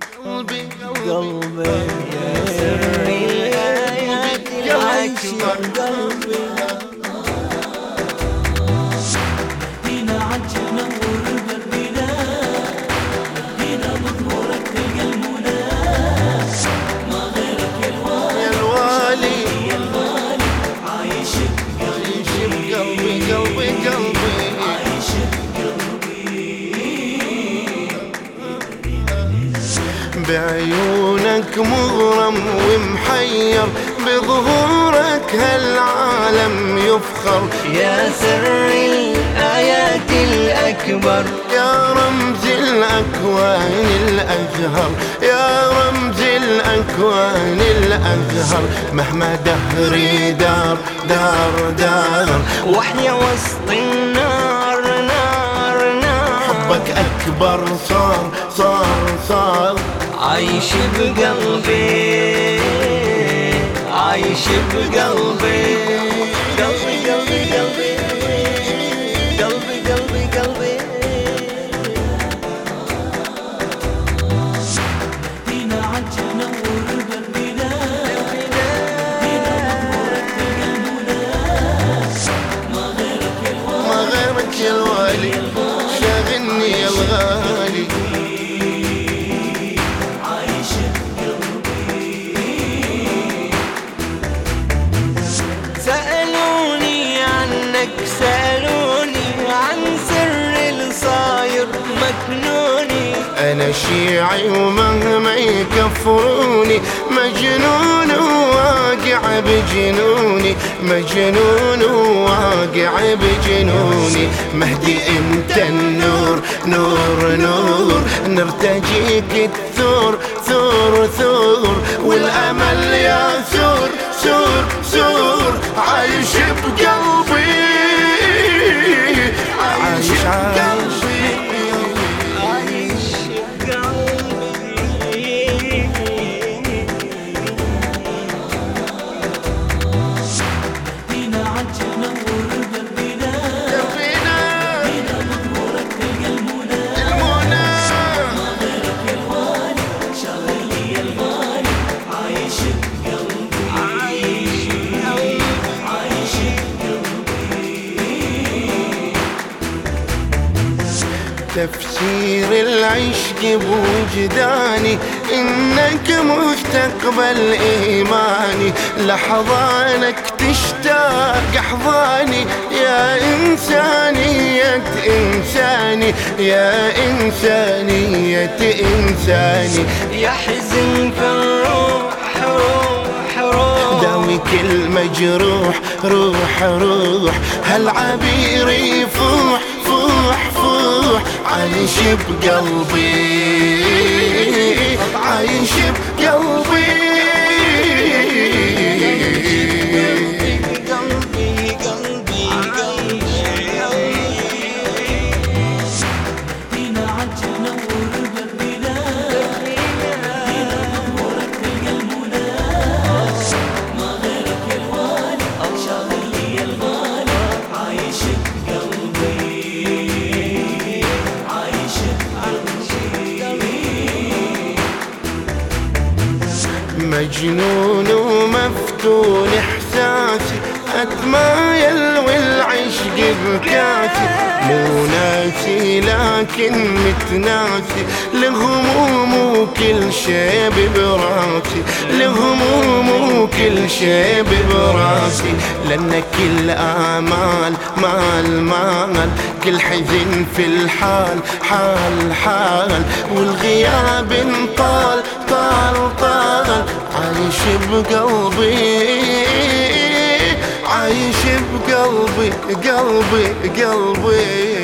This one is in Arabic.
قلبي قلبي يا سري الآيات العشر قلبي دينا عجل بعيونك مغرم ومحير بظهورك هالعالم يفخر. يا سر الآيات الأكبر. يا رمز الأكوان الأزهر. يا رمز الأكوان الأزهر. مهما دهري دار دار دار. وإحنا وسط النار. نار نار حبك أكبر. صار صار صار. عايش بقلبي عايش بقلبي. أنا شيعي ومهما يكفروني مجنون وواقع بجنوني مجنون وواقع بجنوني. مهدي أنت النور نور نور نرتجيك الثور ثور ثور. والأمل يا ثور ثور ثور. عايش بقلبي. تفسير العشق بوجداني إنك مستقبل ايماني لحظانك تشتاق احضاني يا انسانية إنساني يا انسانية إنساني. يحزن في الروح روح روح. داوي كل مجروح روح. روح هالعبير يفوح؟ فوح فوح عايش بقلبي عايش بقلبي. عجل نور مجنون ومفتون إحساسي اتمايل والعشق بكاسي مو ناسي لكن متناسي. لهموم وكل شي براسي. لهموم وكل شي براسي. لأن كل امال مال مال. كل حزن في الحال حال حال. والغياب طال طال طال عايش بقلبي عايش بقلبي قلبي قلبي.